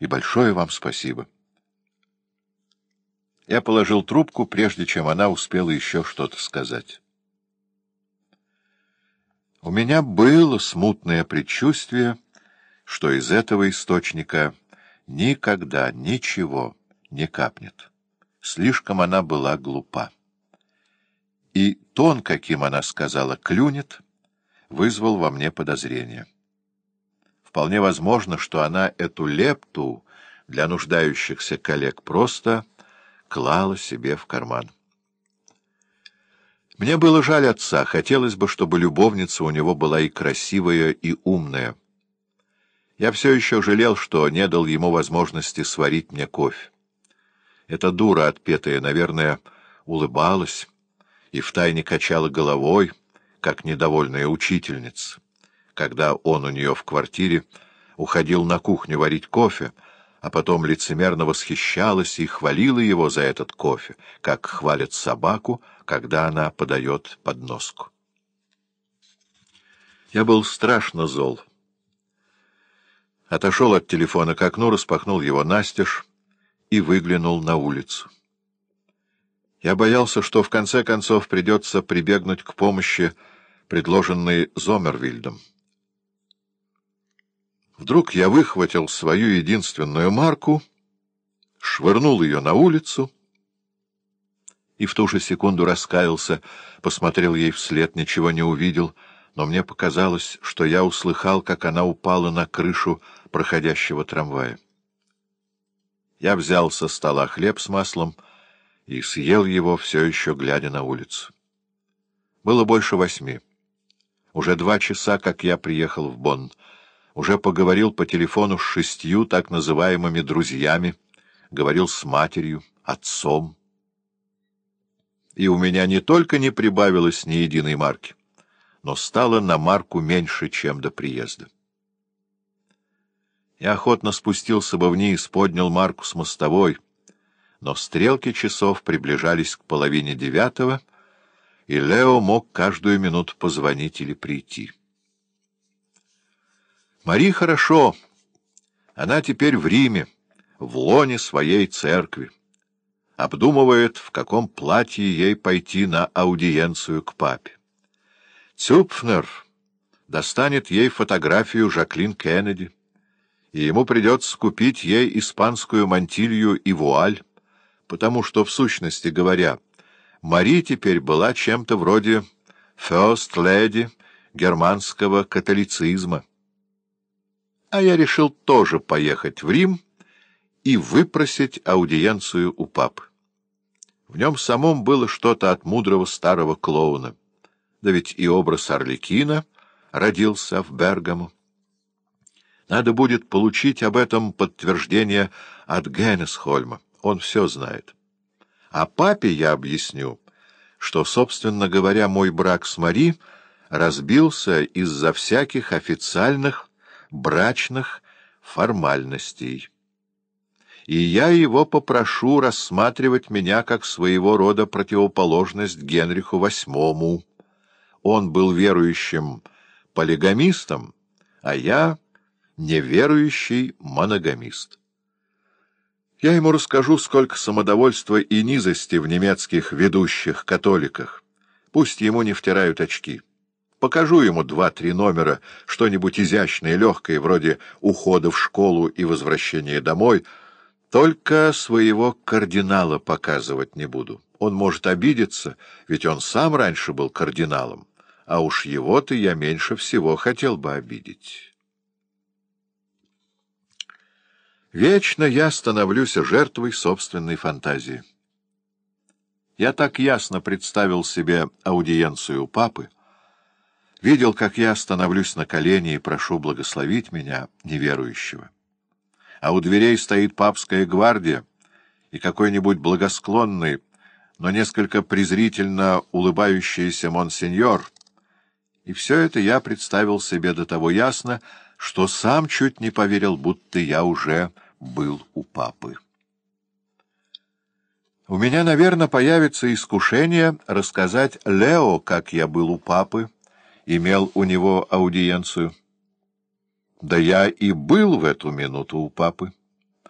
и большое вам спасибо. Я положил трубку, прежде чем она успела еще что-то сказать. У меня было смутное предчувствие, что из этого источника никогда ничего не капнет. Слишком она была глупа. И тон, каким она сказала «клюнет», вызвал во мне подозрение. Вполне возможно, что она эту лепту для нуждающихся коллег просто клала себе в карман. Мне было жаль отца, хотелось бы, чтобы любовница у него была и красивая, и умная. Я все еще жалел, что не дал ему возможности сварить мне кофе. Эта дура отпетая, наверное, улыбалась и втайне качала головой, как недовольная учительница, когда он у нее в квартире уходил на кухню варить кофе, а потом лицемерно восхищалась и хвалила его за этот кофе, как хвалят собаку, когда она подает подноску. Я был страшно зол. Отошел от телефона к окну, распахнул его настежь и выглянул на улицу. Я боялся, что в конце концов придется прибегнуть к помощи, предложенной Зомервильдом. Вдруг я выхватил свою единственную марку, швырнул ее на улицу и в ту же секунду раскаялся, посмотрел ей вслед, ничего не увидел, но мне показалось, что я услыхал, как она упала на крышу проходящего трамвая. Я взял со стола хлеб с маслом и съел его, все еще глядя на улицу. Было больше восьми. Уже два часа, как я приехал в Бонн уже поговорил по телефону с шестью так называемыми друзьями, говорил с матерью, отцом. И у меня не только не прибавилось ни единой марки, но стало на марку меньше, чем до приезда. Я охотно спустился бы вниз, поднял марку с мостовой, но стрелки часов приближались к половине девятого, и Лео мог каждую минуту позвонить или прийти. Мари хорошо. Она теперь в Риме, в лоне своей церкви. Обдумывает, в каком платье ей пойти на аудиенцию к папе. Цюпфнер достанет ей фотографию Жаклин Кеннеди, и ему придется купить ей испанскую мантилью и вуаль, потому что, в сущности говоря, Мари теперь была чем-то вроде «first lady» германского католицизма а я решил тоже поехать в Рим и выпросить аудиенцию у папы. В нем самом было что-то от мудрого старого клоуна. Да ведь и образ Орликина родился в Бергамо. Надо будет получить об этом подтверждение от Геннесхольма. Он все знает. А папе я объясню, что, собственно говоря, мой брак с Мари разбился из-за всяких официальных брачных формальностей. И я его попрошу рассматривать меня как своего рода противоположность Генриху VIII. Он был верующим полигамистом, а я неверующий моногамист. Я ему расскажу, сколько самодовольства и низости в немецких ведущих католиках. Пусть ему не втирают очки. Покажу ему два-три номера, что-нибудь изящное и легкое, вроде ухода в школу и возвращения домой. Только своего кардинала показывать не буду. Он может обидеться, ведь он сам раньше был кардиналом, а уж его-то я меньше всего хотел бы обидеть. Вечно я становлюсь жертвой собственной фантазии. Я так ясно представил себе аудиенцию папы, видел, как я становлюсь на колени и прошу благословить меня, неверующего. А у дверей стоит папская гвардия и какой-нибудь благосклонный, но несколько презрительно улыбающийся монсеньор. И все это я представил себе до того ясно, что сам чуть не поверил, будто я уже был у папы. У меня, наверное, появится искушение рассказать Лео, как я был у папы, имел у него аудиенцию. Да я и был в эту минуту у папы.